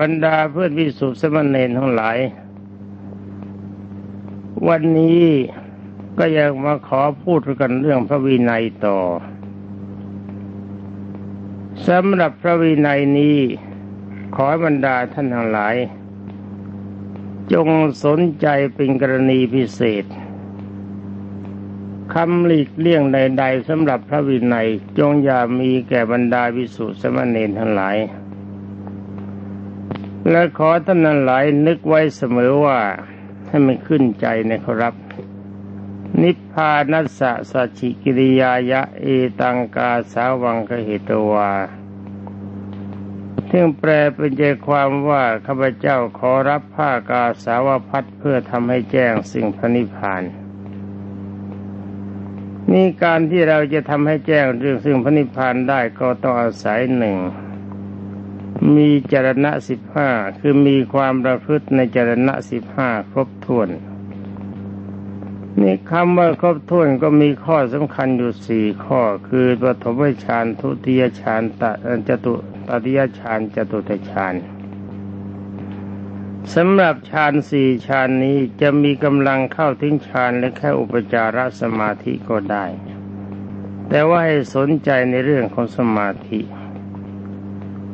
บรรดาเพื่อนวิสุทธิสมณเณรทั้งหลาย วันนี้ก็ยังมาขอพูดกันเรื่องพระวินัยต่อสำหรับพระวินัยนี้ ขอบรรดาท่านทั้งหลาย จงสนใจเป็นกรณีพิเศษคำหลีกเลี่ยงใด ๆสำหรับพระวินัยจงอย่ามีแก่บรรดาวิสุทธิสมณเณรทั้งหลาย และขอท่านทั้งหลายนึกไว้เสมอว่าให้มันขึ้นใจนะครับ นิพพานัสสะสัจิกิริยายะเอตังกาสาวังกเหตวาซึ่งแปลเป็นใจความว่าข้าพเจ้าขอรับผ้ากาสาวพัดเพื่อทำให้แจ้งสิ่งพระนิพพานนี่การที่เราจะทำให้แจ้งเรื่องซึ่งพระนิพพานได้ก็ต้องอาศัยหนึ่ง มีจรณะสิบห้าคือมีความประพฤติในจรณะสิบห้าครบถ้วนนี่คำว่าครบถ้วนก็มีข้อสำคัญอยู่สี่ข้อ คือปฐมฌานทุติยฌานตจตุตติยฌานจตุตฌานสำหรับฌานสี่ฌานนี้จะมีกำลังเข้าถึงฌานและแค่อุปจารสมาธิก็ได้ แต่ว่าให้สนใจในเรื่องของสมาธิ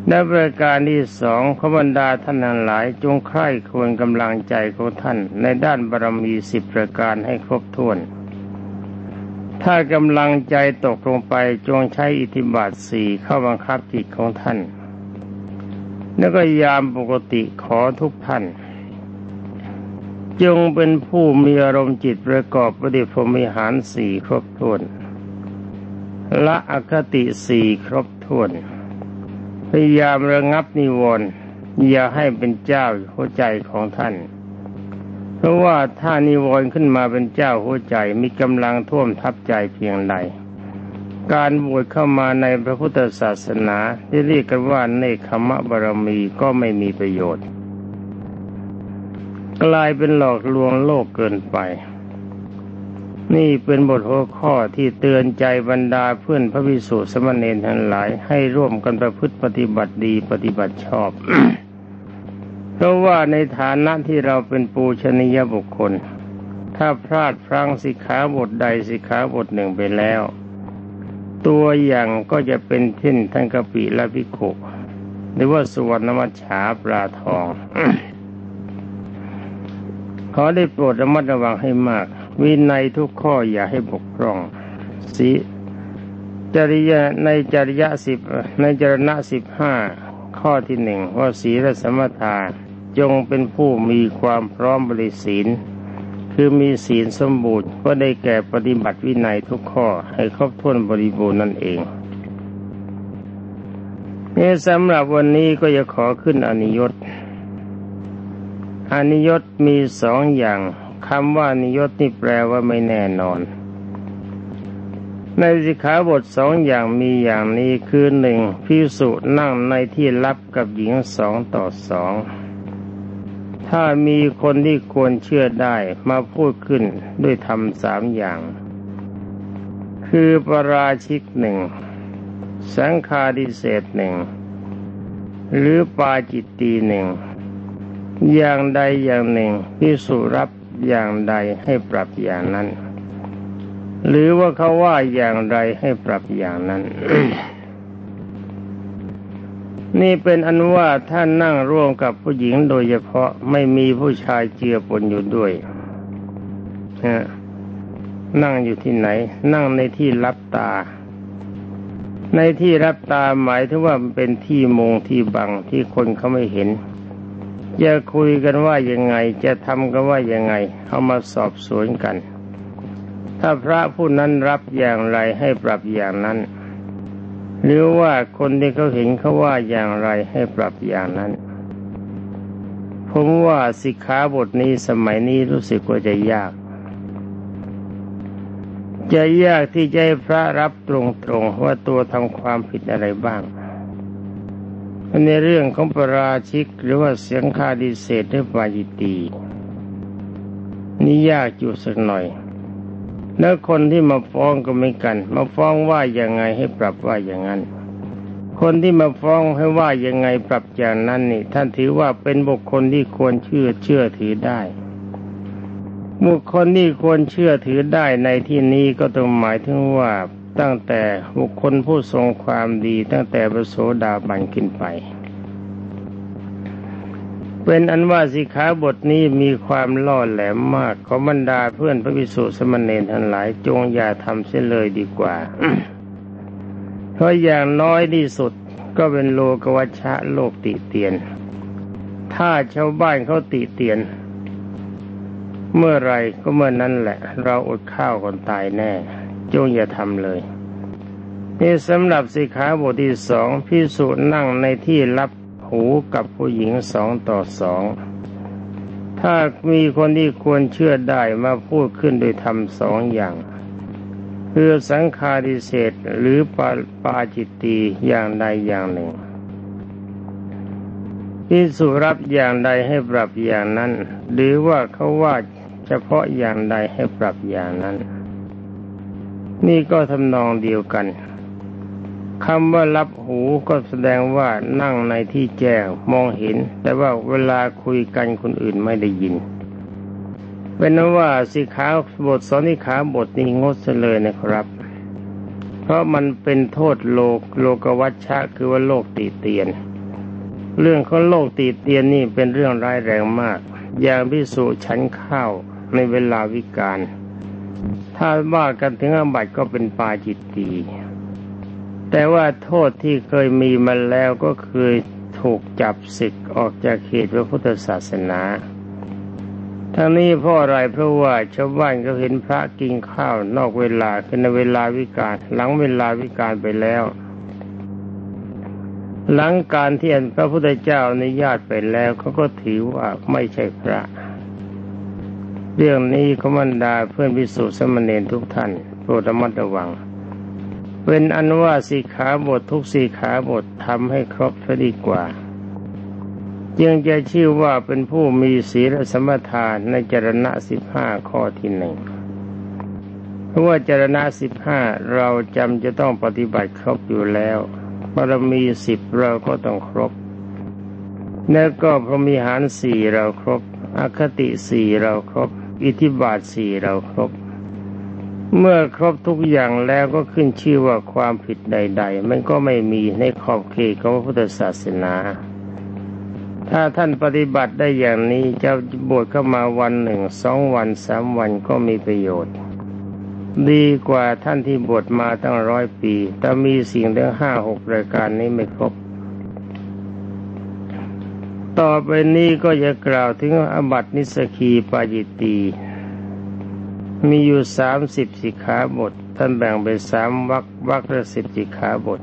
และประการที่สองขบรรดาท่านหลายจงใคร่ควรกำลังใจของท่านในด้านบารมีสิบประการให้ครบถ้วน ถ้ากำลังใจตกลงไปจงใช้อิทธิบาทสี่เข้าบังคับจิตของท่าน แล้วก็ยามปกติขอทุกท่าน จงเป็นผู้มีอารมณ์จิตประกอบปฏิพรมิหารสี่ครบถ้วน ละอคติสี่ครบถ้วน พยายามระงับนิวรณ์อย่าให้เป็นเจ้าหัวใจของท่าน เพราะว่าถ้านิวรณ์ขึ้นมาเป็นเจ้าหัวใจมีกำลังท่วมทับใจเพียงใดการบวชเข้ามาในพระพุทธศาสนาที่เรียกกันว่าเนคขมะบารมีก็ไม่มีประโยชน์ กลายเป็นหลอกลวงโลกเกินไป นี่เป็นบทหัวข้อที่เตือนใจบรรดาเพื่อนพระวิสุทธิสมณเณรทั้งหลาย ให้ร่วมกันประพฤติปฏิบัติดีปฏิบัติชอบ เพราะว่าในฐานะที่เราเป็นปูชนียบุคคล ถ้าพลาดพลั้งสิกขาบทใดสิกขาบทหนึ่งไปแล้ว ตัวอย่างก็จะเป็นเช่นท่านกปิและพิโคหรือว่าสุวรรณมัชฉาปลาทองขอได้โปรดระมัดระวังให้มาก วินัยทุกข้ออย่าให้บกพร่องสีจริยาในจริยะสิบในจรณะสิบห้าข้อที่หนึ่งว่าศีลสมถาจงเป็นผู้มีความพร้อมบริสีล คือมีศีลสมบูรณ์ก็ได้แก่ปฏิบัติวินัยทุกข้อให้ครบถ้วนบริบูรณ์นั่นเองนี่สำหรับวันนี้ก็จะขอขึ้นอนิยตอนิยตมีสองอย่าง คำว่านิยตนี่แปลว่าไม่แน่นอน ในสิกขาบทสองอย่างมีอย่างนี้คือหนึ่งพิสุนั่งในที่ลับกับหญิงสองต่อสองถ้ามีคนที่ควรเชื่อได้มาพูดขึ้นด้วยธรรมสามอย่าง คือปราชิกหนึ่งสังคาดิเศษหนึ่งหรือปาจิตตีหนึ่งอย่างใดอย่างหนึ่งพิสุรับ อย่างใดให้ปรับอย่างนั้น หรือว่าเขาว่าอย่างไรให้ปรับอย่างนั้นนี่เป็นอันว่าท่านนั่งร่วมกับผู้หญิงโดยเฉพาะไม่มีผู้ชายเจือปนอยู่ด้วยนะนั่งอยู่ที่ไหน นั่งในที่รับตา ในที่รับตาหมายถึงว่ามันเป็นที่มงที่บังที่คนเขาไม่เห็น จะคุยกันว่ายังไง จะทำกันว่ายังไงเอามาสอบสวนกัน ถ้าพระผู้นั้นรับอย่างไรให้ปรับอย่างนั้น หรือว่าคนที่เขาเห็นเขาว่าอย่างไรให้ปรับอย่างนั้น ผมว่าสิกขาบทนี้สมัยนี้รู้สึกว่าจะยาก จะยากที่จะให้พระรับตรงๆว่าตัวทำความผิดอะไรบ้าง ในเรื่องของปราชิกหรือว่าเสียงคาดิเศษหรือปาจิตี นี่ยากอยู่สักหน่อย แล้วคนที่มาฟ้องก็ไม่กัน มาฟ้องว่าอย่างไงให้ปรับว่าอย่างนั้นคคนที่มาฟ้องให้ว่ายังไงปรับอย่างนั้นนี่ ท่านถือว่าเป็นบุคคลที่ควรเชื่อเชื่อถือได้ บุคคลที่ควรเชื่อถือได้ในที่นี้ก็ต้องหมายถึงว่า ตั้งแต่บุคคลผู้ทรงความดีตั้งแต่พระโสดาบันขึ้นไป เป็นอันว่าสิขาบทนี้มีความล่อแหลมมากขอบรรดาเพื่อนพระวิสุสมณเณรทั้งหลายจงอย่าทำเสียเลยดีกว่า เพราะอย่างน้อยที่สุดก็เป็นโลกวัชชะโลกติเตียน ถ้าชาวบ้านเขาติเตียน เมื่อไรก็เมื่อนนั้นแหละ เราอดข้าวคนตายแน่ จงอย่าทำเลยนี่สำหรับสิขาบทที่สองพิสูจนั่งในที่รับหูกับผู้หญิงสองต่อสอง ถ้ามีคนที่ควรเชื่อได้มาพูดขึ้นโดยทำสองอย่าง คือสังคาริเศษหรือปาปาจิตตีอย่างใดอย่างหนึ่งพิสุรับอย่างใดให้ปรับอย่างนั้น หรือว่าเขาว่าเฉพาะอย่างใดให้ปรับอย่างนั้น นี่ก็ทำนองเดียวกันคำว่ารับหูก็แสดงว่านั่งในที่แจ้งมองเห็น แต่ว่าเวลาคุยกันคนอื่นไม่ได้ยิน เป็นนั้นว่าสิขาบทสอนิขาบทนี้งดเลยนะครับ เพราะมันเป็นโทษโลกโลกวัชชะคือว่าโลกตีเตียน เรื่องของโลกตีเตียนนี่เป็นเรื่องร้ายแรงมาก อย่างพิสุชั้นข้าวในเวลาวิกาล ถ้าว่ากันถึงอาบัติก็เป็นปาจิตตีแต่ว่าโทษที่เคยมีมาแล้วก็คือถูกจับศึกออกจากเขตพระพุทธศาสนา ทั้งนี้เพราะอะไรเพราะว่าชาวบ้านก็เห็นพระกินข้าวนอกเวลาคือในเวลาวิกาลหลังเวลาวิกาลไปแล้ว หลังการเที่พระพุทธเจ้าอนุญาตไปแล้วเขาก็ถือว่าไม่ใช่พระ เรื่องนี้ขมันดาเพื่อนพิสูจน์สมณเณรทุกท่าน โปรดระมัดระวัง เป็นอันว่าสีขาบททุกสีขาบททำให้ครบซะดีกว่า จึงจะชื่อว่าเป็นผู้มีศีลสมทานในจรณะสิบห้าข้อที่หนึ่งเพราะว่าจรณะสิบห้าเราจำจะต้องปฏิบัติครบอยู่แล้วบารมีสิบเราก็ต้องครบ แล้วก็พรหมีหารสี่เราครบอคติสี่เราครบ อิทิบาทสี่เราครบ เมื่อครบทุกอย่างแล้วก็ขึ้นชื่อว่าความผิดใด ๆ มันก็ไม่มีในขอบเขตของพระพุทธศาสนา ถ้าท่านปฏิบัติได้อย่างนี้จะบวชเข้ามาวันหนึ่งสองวันสามวันก็มีประโยชน์ ดีกว่าท่านที่บวชมาตั้งร้อยปี แต่มีสิ่งทั้งห้าหกรายการนี้ไม่ครบ ต่อไปนี้ก็จะกล่าวถึงอบัตินิสกีปาจิตตี มีอยู่สามสิบสิกขาบท ท่านแบ่งเป็นสามวักวักละสิบสิกขาบท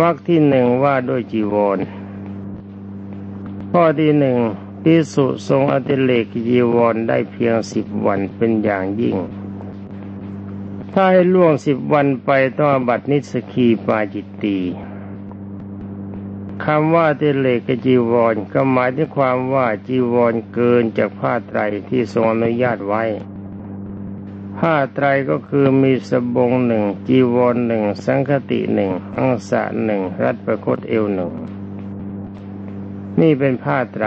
วักที่หนึ่งว่าด้วยจีวร ข้อที่หนึ่งพิสุทรงอติเลกยีวรได้เพียงสิบวันเป็นอย่างยิ่ง ถ้าให้ล่วงสิบวันไปต้องบัตินิสกีปาจิตตี คำว่าติเลกจีวร ก็หมายถึงความว่าจีวรเกินจากผ้าไตรที่ทรงอนุญาตไว้ ผ้าไตรก็คือมีสบงหนึ่งจีวรหนึ่งสังคติหนึ่งอังสะหนึ่งรัดประคตเอวหนึ่งนี่เป็นผ้าไตร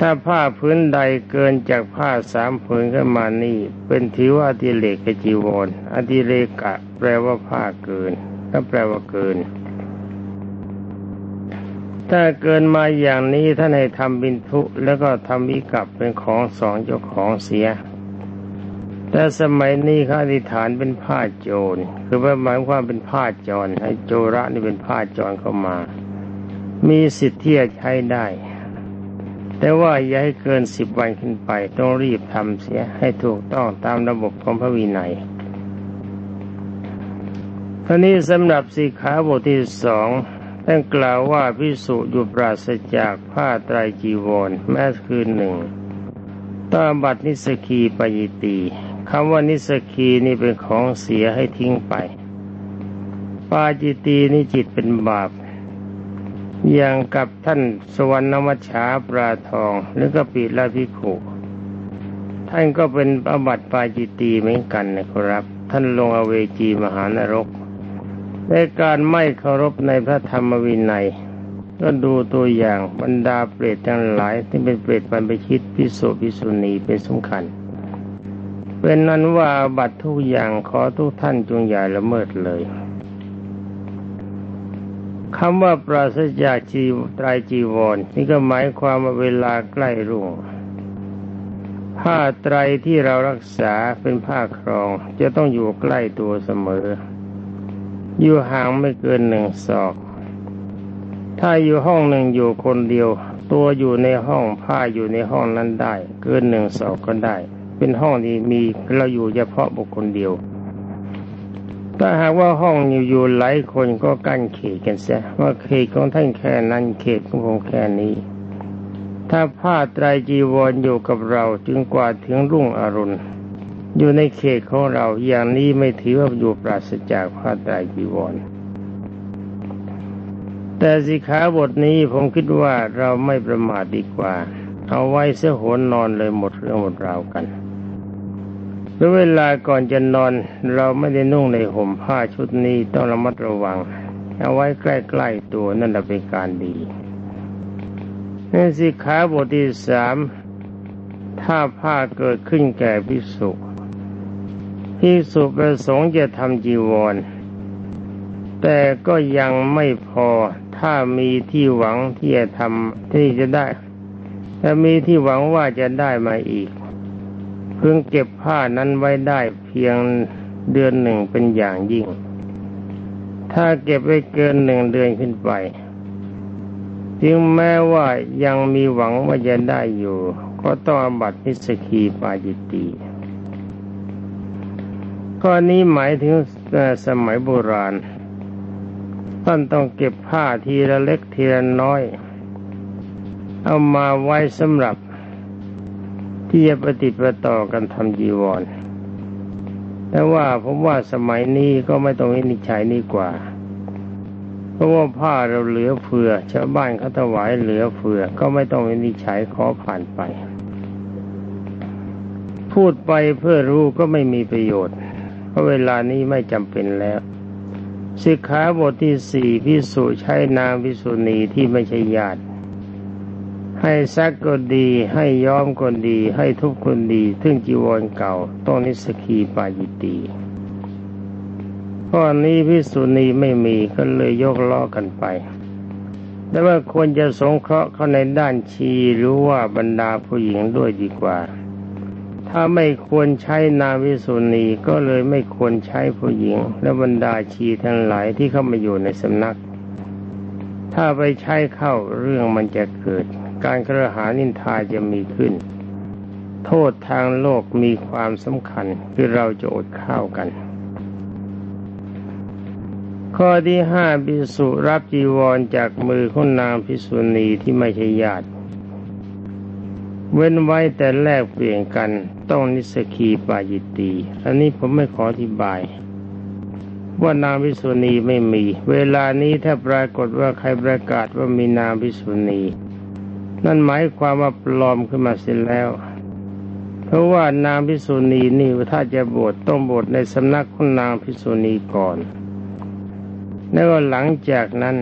ถ้าผ้าพื้นใดเกินจากผ้าสามผืนขึ้นมานี่ เป็นทิวอติเลกจีวรอติเลกะ แปลว่าผ้าเกินก็แปลว่าเกิน ถ้าเกินมาอย่างนี้ท่านให้ทำบินทุแล้วก็ทำวิกับเป็นของสองเจ้าของเสีย แต่สมัยนี้ข้าอธิฐานเป็นผ้าโจร คือหมายความเป็นผ้าจร ให้โจระนี่เป็นผ้าจรเข้ามา มีสิทธิ์ที่จะใช้ได้ แต่ว่าอย่าให้เกินสิบวันขึ้นไป ต้องรีบทำเสียให้ถูกต้องตามระบบของพระวินัยท่านี้สำหรับสีขาบทที่สอง ท่านกล่าวว่าพิสุอยู่ปราศจากผ้าไตรจีวร แม้คืนหนึ่งต้อบัตนิสกีปยิตีคำว่านิสกีนี่เป็นของเสียให้ทิ้งไป ปาจิตีนี่จิตเป็นบาป อย่างกับท่านสวรรณมัชชาปราทองหรือกปีลาภิกขุท่านก็เป็นอบัติปาจิตีเหมือนกันนะครับ ท่านลงอเวจีมหานรก ในการไม่เคารพในพระธรรมวินัย ก็ดูตัวอย่างบรรดาเปรตทั้งหลายที่เป็นเปรตบรรพชิตพิสุพิสุณีเป็นสำคัญ เป็นนั้นว่าบัตรทุกอย่างขอทุกท่านจงอย่าละเมิดเลยคำว่าปราศจากจีไตรจีวร นี่ก็หมายความว่าเวลาใกล้รุ่งผ้าไตรที่เรารักษาเป็นผ้าครอง จะต้องอยู่ใกล้ตัวเสมอ อยู่ห่างไม่เกินหนึ่งศอก ถ้าอยู่ห้องหนึ่งอยู่คนเดียว ตัวอยู่ในห้องผ้าอยู่ในห้องนั้นได้ เกินหนึ่งศอกก็ได้ เป็นห้องที่มีเราอยู่เฉพาะบุคคลเดียวถ้าหากว่าห้องอยู่อยู่หลายคนก็กั้นเขตกันเสียว่าเขตของท่านแค่นั้นเขตของผมแค่นี้ ถ้าผ้าไตรจีวรอยู่กับเราจึงกว่าถึงรุ่งอรุณ อยู่ในเขตของเราอย่างนี้ไม่ถือว่าอยู่ปราศจากผ้าไตรจีวร แต่สิขาบทนี้ผมคิดว่าเราไม่ประมาทดีกว่า เอาไว้เสียหนนอนเลยหมดเรื่องหมดราวกันหรือเวลาก่อนจะนอนเราไม่ได้นุ่งในห่มผ้าชุดนี้ต้องระมัดระวัง เอาไว้ใกล้ๆตัวนั่นเป็นการดีในสิขาบทที่สามถ้าผ้าเกิดขึ้นแก่พิสุ พิสุประสงค์จะทำจีวร แต่ก็ยังไม่พอถ้ามีที่หวังที่จะทำที่จะได้ถ้ามีที่หวังว่าจะได้มาอีก เพิ่งเก็บผ้านั้นไว้ได้เพียงเดือนหนึ่งเป็นอย่างยิ่ง ถ้าเก็บไว้เกินหนึ่งเดือนขึ้นไปจึงแม้ว่ายังมีหวังว่าจะได้อยู่ ก็ต้องอบัตินิสกีปาจิตตี ข้อนี้หมายถึงสมัยโบราณ ท่านต้องเก็บผ้าทีละเล็กทีละน้อย เอามาไว้สำหรับ ที่จะปฏิปต่อกันทำจีวร แต่ว่าผมว่าสมัยนี้ก็ไม่ต้องวินิจฉัยนี่กว่า เพราะว่าผ้าเราเหลือเฟือชาวบ้านเขาถวายเหลือเฟือ ก็ไม่ต้องวินิจฉัยขอผ่านไป พูดไปเพื่อรู้ก็ไม่มีประโยชน์ ราะเวลานี้ไม่จำเป็นแล้วสิกขาบทที่สี่พิสุใช้นางพิสุณีที่ไม่ใช่ญาติ ให้ซักก็ดี ให้ย้อมก็ดี ให้ทุกคนดีทึ่งจีวรเก่าต้องนิสกีปายิตีข้อนี้พิสุณีไม่มีก็เลยยกล้อกันไป แต่ว่าควรจะสงเคราะห์เข้าในด้านชีหรือว่าบรรดาผู้หญิงด้วยดีกว่า ถ้าไม่ควรใช้นาวิสุณีก็เลยไม่ควรใช้ผู้หญิง และบรรดาชีทั้งหลายที่เข้ามาอยู่ในสำนัก ถ้าไปใช้เข้าเรื่องมันจะเกิด การกระหานินทาจะมีขึ้น โทษทางโลกมีความสำคัญคือเราจะอดข้าวกัน ข้อที่ห้าพิสุรับจีวรจากมือของนางพิสุณีที่ไม่ใช่ญาติ เว้นไว้แต่แลกเปลี่ยนกันต้องนิสกีปาจิตตีอันนี้ผมไม่ขออธิบาย ว่านางพิสุณีไม่มี เวลานี้ถ้าปรากฏว่าใครประกาศว่ามีนางพิสุณี นั่นหมายความว่าปลอมขึ้นมาเสร็จแล้ว เพราะว่านางพิษุณีนี่ถ้าจะบวชต้องบวชในสำนักของนางพิษุณีก่อน แล้วหลังจากนั้น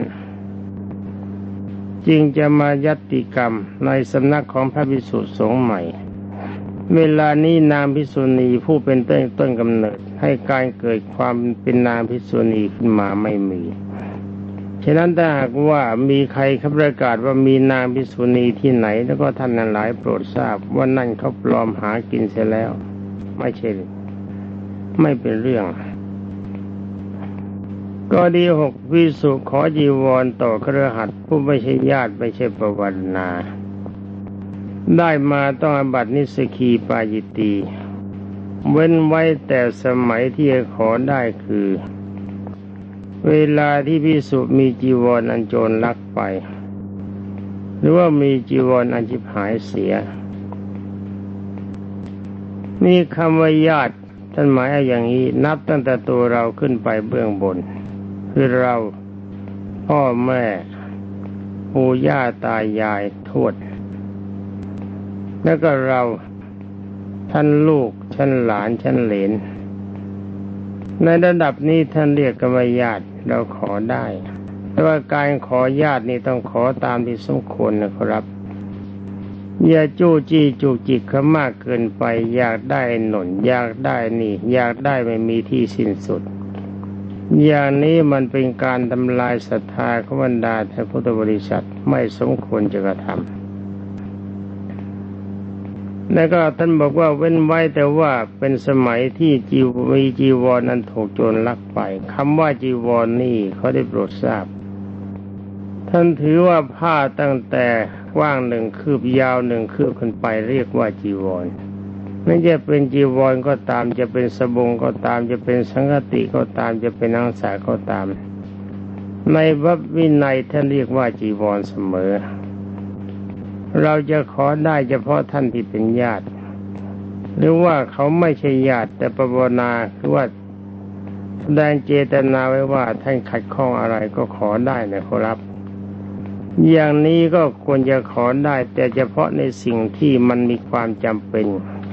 จึงจะมายัตติกรรมในสำนักของพระพิสุสงฆ์ใหม่ เวลานี้นางพิษุณีผู้เป็นต้นต้นกำเนิด ให้การเกิดความเป็นนางพิษุณีขึ้นมาไม่มีฉะนั้นถ้าหากว่ามีใครเขาประกาศว่ามีนางพิษุณีที่ไหน แล้วก็ท่านนั้นหลายโปรดทราบว่านั่นเขาปลอมหากินเสียแล้ว ไม่ใช่ไม่เป็นเรื่อง ก็ดีหกวิสุขอจีวรต่อเครือขัดผู้ไม่ใช่ญาติไม่ใช่ประวัตินา ได้มาต้องอบัตินิสกีปาจิตี เว้นไว้แต่สมัยที่จะขอได้คือ เวลาที่พิสุมีจีวรอันโจรลักไป หรือว่ามีจีวรอันจิบหายเสีย นี่คำว่าญาติท่านหมายอย่างนี้นับตั้งแต่ตัวเราขึ้นไปเบื้องบน คือเรา พ่อแม่ปู่ย่าตายายทวด แล้วก็เราท่านลูกท่านหลานท่านเหลน ในระดับนี้ท่านเรียกกันว่าญาติเราขอได้ แต่ว่าการขอญาตินี่ต้องขอตามที่สมควรนะครับ อย่าจู้จี้จุกจิกเขามากเกินไป อยากได้หนุนอยากได้นี่ อยากได้ไม่มีที่สิ้นสุด อย่างนี้มันเป็นการทำลายศรัทธาของบรรดาท่านพุทธบริษัทไม่สมควรจะกระทำแล้วก็ท่านบอกว่าเว้นไว้แต่ว่าเป็นสมัยที่จีวีจีวรนั้นถูกโจรลักไปคำว่าจีวรนนี่เขาได้โปรดทราบ ท่านถือว่าผ้าตั้งแต่กว้างหนึ่งคืบยาวหนึ่งคืบขึ้นไปเรียกว่าจีวร ไม่จะเป็นจีวรก็ตามจะเป็นสบงก็ตาม จะเป็นสังฆติก็ตามจะเป็นนังสาก็ตาม ในวัดวินัยท่านเรียกว่าจีวรเสมอ เราจะขอได้เฉพาะท่านที่เป็นญาติ หรือว่าเขาไม่ใช่ญาติแต่ประวนาคือว่าแสดงเจตนาไว้ว่าท่านขัดข้องอะไรก็ขอได้นะครับอย่างนี้ก็ควรจะขอได้แต่เฉพาะในสิ่งที่มันมีความจำเป็น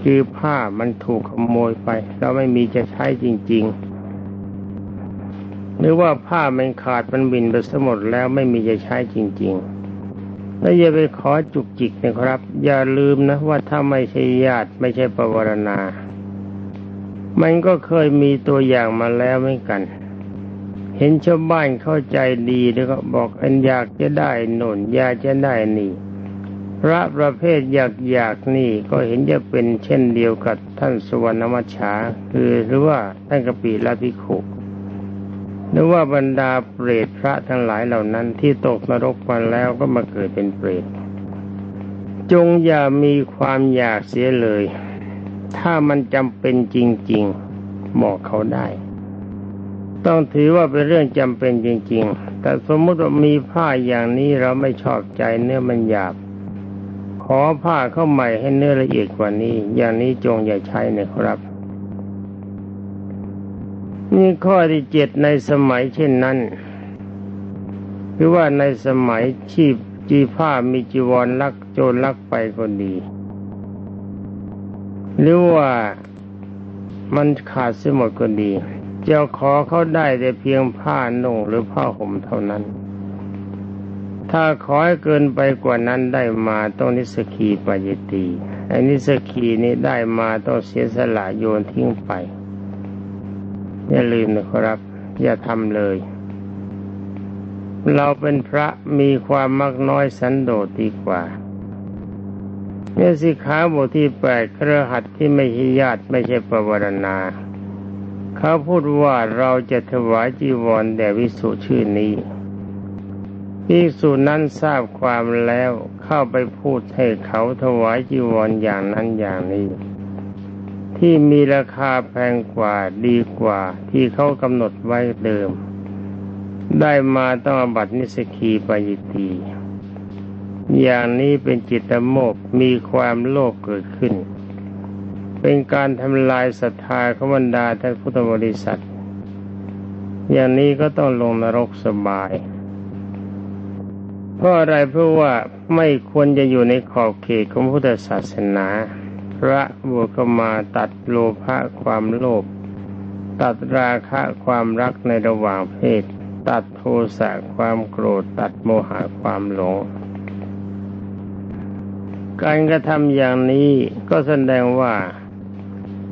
คือผ้ามันถูกขโมยไปเราไม่มีจะใช้จริง ๆ หรือว่าผ้ามันขาดมันบินไปสมดแล้วไม่มีจะใช้จริง ๆ แล้วอย่าไปขอจุกจิกนะครับ อย่าลืมนะว่าถ้าไม่ใช่ญาติไม่ใช่ปวารณา มันก็เคยมีตัวอย่างมาแล้วเหมือนกัน เห็นชาวบ้านเข้าใจดีแล้วก็บอกอันอยากจะได้หนุนอยากจะได้นี่ พระประเภทอยากอยากนี่ก็เห็นจะเป็นเช่นเดียวกับท่านสุวรรณมัชชาคือหรือว่าท่านกปีลาภิกขุหรือว่าบรรดาเปรตพระทั้งหลายเหล่านั้นที่ตกนรกมาแล้วก็มาเกิดเป็นเปรตจงอย่ามีความอยากเสียเลย ถ้ามันจำเป็นจริง ๆ บอกเขาได้ ต้องถือว่าเป็นเรื่องจำเป็นจริง ๆ แต่สมมติว่ามีผ้าอย่างนี้เราไม่ชอบใจเนื้อมันหยาบ ขอผ้าเข้าใหม่ให้เนื้อละเอียดกว่านี้ อย่างนี้จงอย่าใช้นะครับนี่ข้อที่เจ็ดในสมัยเช่นนั้นคือว่าในสมัยชีพจีผ้ามีจีวรลักโจรลักไปก็ดี หรือว่ามันขาดเสียหมดก็ดีเจ้าขอเขาได้แต่เพียงผ้านุ่งหรือผ้าห่มเท่านั้น ถ้าขอให้เกินไปกว่านั้นได้มาต้องนิสกีปายตีไอ้นิสกีนี้ได้มาต้องเสียสละโยนทิ้งไป อย่าลืมนะครับ อย่าทำเลย เราเป็นพระมีความมักน้อยสันโดษดีกว่าเนี่ยสิขาบทที่แปดเครือหัดที่ไม่ใช่ญาติไม่ใช่ปวารณา เขาพูดว่าเราจะถวายจีวรแด่วิสุชื่อนี้ พิสุนั้นทราบความแล้วเข้าไปพูดให้เขาถวายจีวรอย่างนั้นอย่างนี้ ที่มีราคาแพงกว่าดีกว่าที่เขากำหนดไว้เดิม ได้มาต้องอบัตินิสกีปยิตีอย่างนี้เป็นจิตโมกมีความโลภเกิดขึ้น เป็นการทำลายศรัทธาขบรรดาท่านพุทธบริษัท อย่างนี้ก็ต้องลงนรกสบาย ราะอะไรเพราะว่าไม่ควรจะอยู่ในขอบเขตของพุทธศาสนา พระบวกมาตัดโลภะความโลภตัดราคะความรักในระหว่างเพศ ตัดโทสะความโกรธ ตัดโมหะความหลง การกระทำอย่างนี้ก็แสดงว่า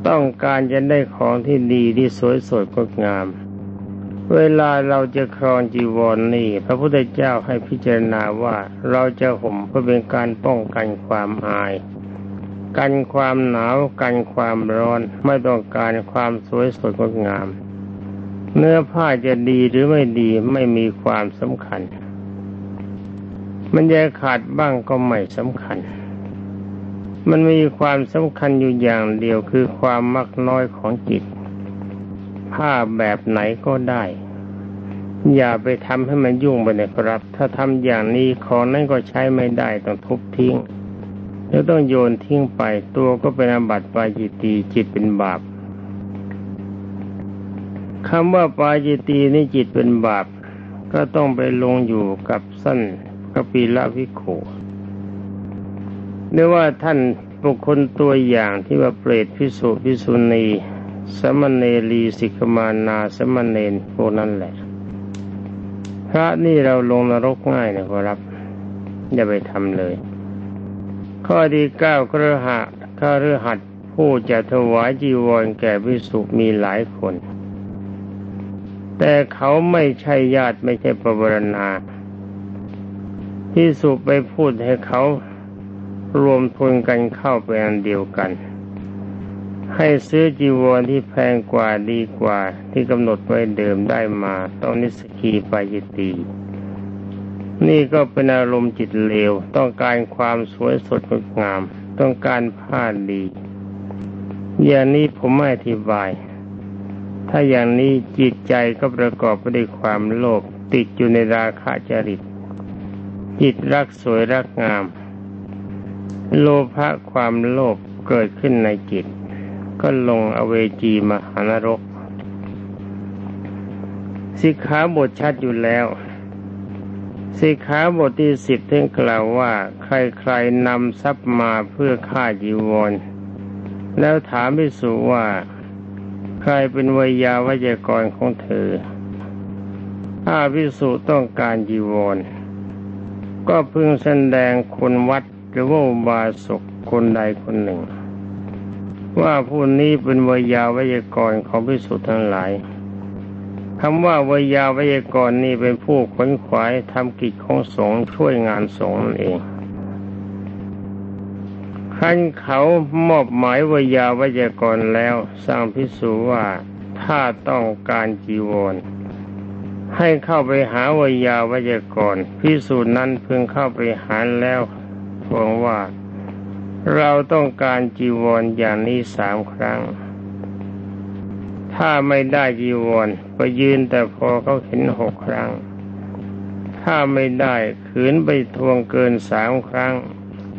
ต้องการจะได้ของที่ดีที่สวยสดงดงาม เวลาเราจะครองจีวรนนี่ พระพุทธเจ้าให้พิจารณาว่าเราจะห่มเพื่อเป็นการป้องกันความอาย กันความหนาวกันความร้อนไม่ต้องการความสวยสดงดงาม เนื้อผ้าจะดีหรือไม่ดีไม่มีความสำคัญ มันจะขาดบ้างก็ไม่สำคัญ มันมีความสำคัญอยู่อย่างเดียวคือความมักน้อยของจิต ผ้าแบบไหนก็ได้ อย่าไปทำให้มันยุ่งไปนะครับ ถ้าทำอย่างนี้ของนั้นก็ใช้ไม่ได้ต้องทุบทิ้ง แล้วต้องโยนทิ้งไปตัวก็เป็นอาบัติปาจิตีจิตเป็นบาปคำว่าปาจิตีนี่จิตเป็นบาป ก็ต้องไปลงอยู่กับสั้นกปีละวิโขหรือว่าท่านบุคคลตัวอย่างที่ว่าเปรตพิสุพิสุณี สมณเณรีสิกมานาสมณเณรพวกนั้นแหละ พระนี่เราลงนรกง่ายนะครับ อย่าไปทำเลย ข้อที่เก้าครหะครหัดผู้จะถวายจีวรแก่พิสุมีหลายคน แต่เขาไม่ใช่ญาติไม่ใช่ประวรณาพิสุไปพูดให้เขารวมทุนกันเข้าไปอันเดียวกัน ให้ซื้อจีวรที่แพงกว่าดีกว่า ที่กำหนดไว้เดิมได้มาต้องนิสกีปายตีนี่ก็เป็นอารมณ์จิตเลว ต้องการความสวยสดงดงาม ต้องการผ้าดี อย่างนี้ผมไม่อธิบาย ถ้าอย่างนี้จิตใจก็ประกอบไปด้วยความโลภติดอยู่ในราคะจริต จิตรักสวยรักงาม โลภะความโลภเกิดขึ้นในจิต ก็ลงอเวจีมหานรก สิกขาบทชัดอยู่แล้ว สิกขาบทที่สิบท่านกล่าวว่า ใครๆนำทรัพย์มาเพื่อฆ่าจีวร แล้วถามพิสุว่า ใครเป็นวิยาวิจกรของเธอ ถ้าพิสุต้องการจีวร ก็พึงแสดงคุณวัดหรือว่าบาสกคนใดคนหนึ่ง ว่าผู้นี้เป็นวยาวยากรของพิสุทธ์ทั้งหลายคำว่าวยาวยากรนี่เป็นผู้ขนขวายทำกิจของสงฆ์ช่วยงานสงฆ์นั่นเองขั้นเขามอบหมายวยาวยากรแล้วสร้างพิสูว่าถ้าต้องการจีวร ให้เข้าไปหาวยาวยากรพิสูจนั้นเพิ่งเข้าไปหาแล้ววงว่า เราต้องการจีวรอย่างนี้สามครั้ง ถ้าไม่ได้จีวรก็ยืนแต่พอเขาเห็นหกครั้ง ถ้าไม่ได้ขืนไปทวงเกินสามครั้ง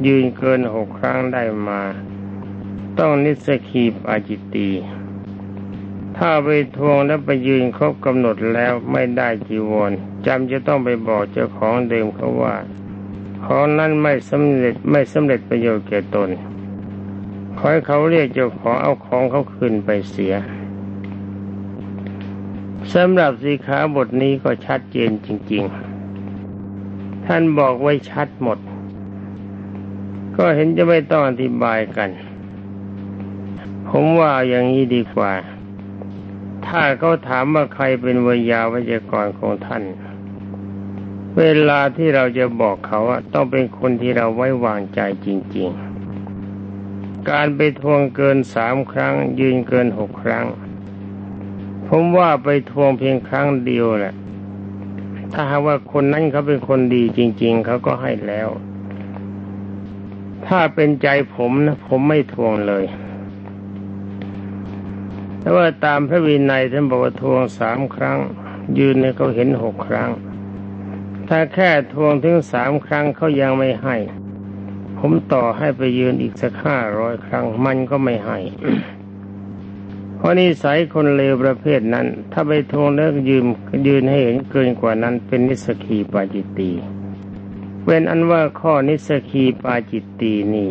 ยืนเกินหกครั้งได้มา ต้องนิสกีปอาจิตตีถ้าไปทวงแล้วไปยืนครบกำหนดแล้วไม่ได้จีวรจำจะต้องไปบอกเจ้าของเดิมเขาว่า ของนั้นไม่สำเร็จไม่สำเร็จประโยชน์แก่ตน ขอให้เขาเรียกเจ้าของเอาของเขาคืนไปเสียสำหรับสีขาบทนี้ก็ชัดเจนจริง ๆ ท่านบอกไว้ชัดหมด ก็เห็นจะไม่ต้องอธิบายกัน ผมว่าอย่างนี้ดีกว่า ถ้าเขาถามว่าใครเป็นวิยาวิจกรของท่าน เวลาที่เราจะบอกเขาต้องเป็นคนที่เราไว้วางใจจริง ๆ การไปทวงเกินสามครั้ง ยืนเกินหกครั้ง ผมว่าไปทวงเพียงครั้งเดียวแหละถ้าหากว่าคนนั้นเขาเป็นคนดีจริง ๆ เขาก็ให้แล้ว ถ้าเป็นใจผมนะผมไม่ทวงเลยแต่ว่าตามพระวินัยท่านบอกว่าทวงสามครั้ง ยืนเนี่ยเขาเห็นหกครั้ง ถ้าแค่ทวงถึงสามครั้งเขายังไม่ให้ ผมต่อให้ไปยืนอีกสักห้าร้อยครั้งมันก็ไม่ให้ เพราะนิสัยคนเลวประเภทนั้น ถ้าไปทวงแล้วยืมยืนให้เห็นเกินกว่านั้นเป็นนิสกีปาจิตตีเป็นอันว่าข้อนิสกีปาจิตตีนี่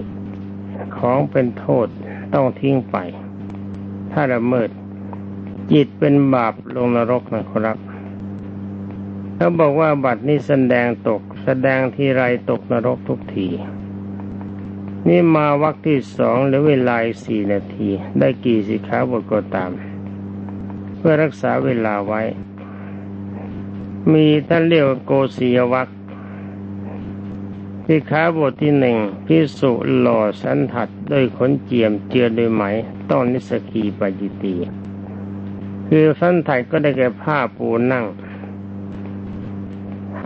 ของเป็นโทษต้องทิ้งไป ถ้าละเมิด จิตเป็นบาปลงนรกนะครับ เขาบอกว่าบัตรนี้แสดงตก แสดงทีไรตกนรกทุกที นี่มาวักที่สองหรือเวลาสี่นาที ได้กี่สิขาบทก็ตาม เพื่อรักษาเวลาไว้ มีท่านเรียกโกศียวักสิขาบทที่หนึ่งพิสุหล่อสันถัดด้วยขนเจียมเจือด้วยไหมต้องนิสกีปจิตี คือสันถัดก็ได้แก่ผ้าปูนั่ง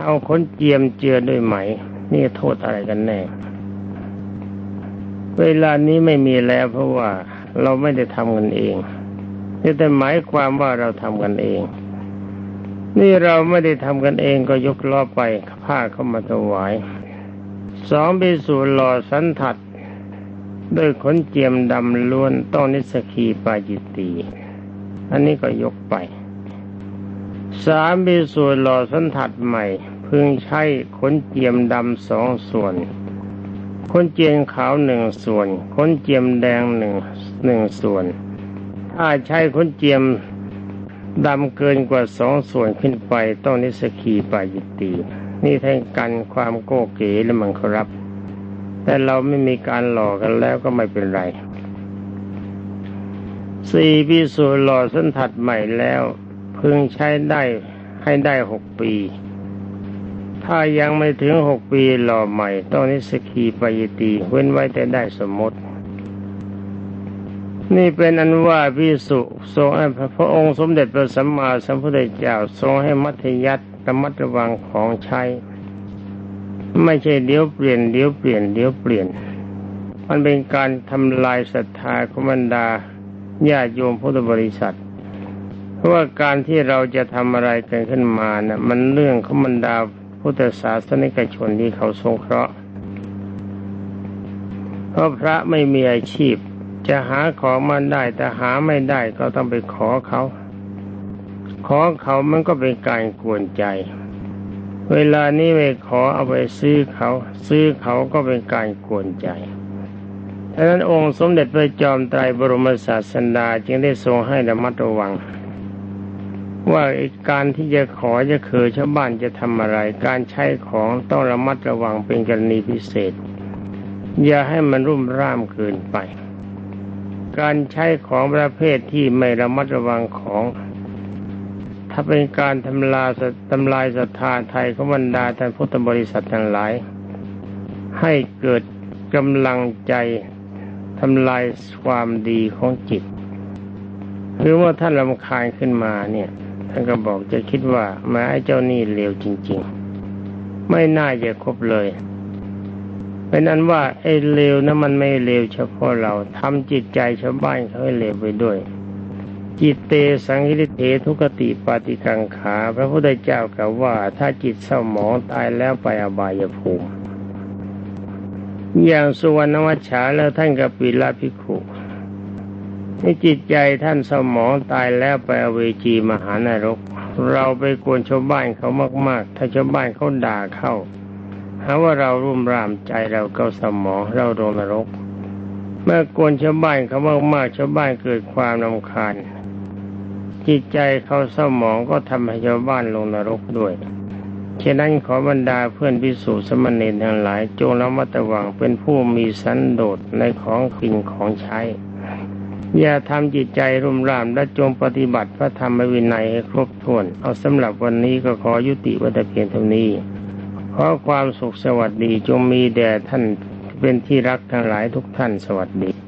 เอาขนเจียมเจือด้วยไหม นี่โทษอะไรกันแน่ เวลานี้ไม่มีแล้วเพราะว่าเราไม่ได้ทำกันเองนี่แต่หมายความว่าเราทำกันเอง นี่เราไม่ได้ทำกันเองก็ยกล้อไปผ้าเข้ามาถวายสองไปสู่หล่อสันถัดด้วยขนเจียมดำล้วนต้องนิสกีปาจิตตีอันนี้ก็ยกไป สามมีส่วนหล่อสันถัดใหม่ พึงใช้ขนเจียมดำสองส่วน ขนเจียมขาวหนึ่งส่วน ขนเจียมแดงหนึ่งหนึ่งส่วน ถ้าใช้คนเจียมดำเกินกว่าสองส่วนขึ้นไปต้องนิสกีปายิตีนี่แทงกันความโก้เก๋และมังครับ แต่เราไม่มีการหล่อกันแล้วก็ไม่เป็นไรสี่ปีสูหล่อสันถัดใหม่แล้ว พึงใช้ได้ให้ได้หกปี ถ้ายังไม่ถึงหกปีหล่อใหม่ ต้องนิสกีปยตีเว้นไว้แต่ได้สมมติ นี่เป็นอันว่าพิสุทรงพระองค์สมเด็จพระสัมมาสัมพุทธเจ้าทรงให้มัธยัติระมัดระวังของใช้ ไม่ใช่เดี๋ยวเปลี่ยนเดี๋ยวเปลี่ยนเดี๋ยวเปลี่ยน มันเป็นการทำลายศรัทธาของบรรดาญาโยมพุทธบริษัท เพราะว่าการที่เราจะทำอะไรกันขึ้นมานะ่ะมันเรื่องของบรรดาพุทธศาสนิกชนที่เขาสงเคราะห์เพราะพระไม่มีอาชีพ จะหาของมาได้แต่หาไม่ได้ก็ต้องไปขอเขา ขอเขามันก็เป็นการกวนใจ เวลานี้ไปขอเอาไปซื้อเขา ซื้อเขาก็เป็นการกวนใจดังนั้นองค์สมเด็จพระจอมไตรบรมศาสดาจึงได้ทรงให้ระมัดระวัง ว่าการที่จะขอจะเคือชาวบ้านจะทำอะไร การใช้ของต้องระมัดระวังเป็นกรณีพิเศษ อย่าให้มันรุ่มร่ามเกินไป การใช้ของประเภทที่ไม่ระมัดระวังของ ถ้าเป็นการทำลายทำลายศรัทธาไทยของบรรดาท่านพุทธบริษัททั้งหลาย ให้เกิดกำลังใจทำลายความดีของจิต หรือว่าท่านลำคาญขึ้นมาเนี่ย ท่านก็บอกจะคิดว่าแม้ไอ้เจ้านี่เลวจริง ๆ ไม่น่าจะคบเลยเป็นนั้นว่าไอ้เลวนะมันไม่เลวเฉพาะเราทำจิตใจชาวบ้านเขาให้เลวไปด้วย จิตเตสังหิริเททุกติปาติกังขา พระพุทธเจ้ากล่าวว่า ถ้าจิตเศร้าหมองตายแล้วไปอบายภูมิอย่างสุวรรณวัชชาแล้วท่านกับปิลาภิกขุ นจิตใจท่านสมองตายแล้วไปเวจีมหานรก เราไปกวนชาวบ้านเขามาก ๆ ถ้าชาวบ้านเขาด่าเข้าหาว่าเรารุ่มรามใจเราเกาสมองเราโดนนรก เมื่อกวนชาวบ้านเขามากๆชาวบ้านเกิดความรำคาญ จิตใจเขาสมองก็ทำให้ชาวบ้านลงนรกด้วยฉะนั้นขอบรรดาเพื่อนพิสูจน์สมณีทั้งหลาย จงระมัดระวังเป็นผู้มีสันโดษในของกินของใช้ อย่าทำจิตใจรุ่มร่ามและจงปฏิบัติพระธรรมวินัยให้ครบถ้วน เอาสำหรับวันนี้ก็ขอยุติวัตเพียงเท่านี้ ขอความสุขสวัสดีจงมีแด่ท่านเป็นที่รักทั้งหลายทุกท่านสวัสดี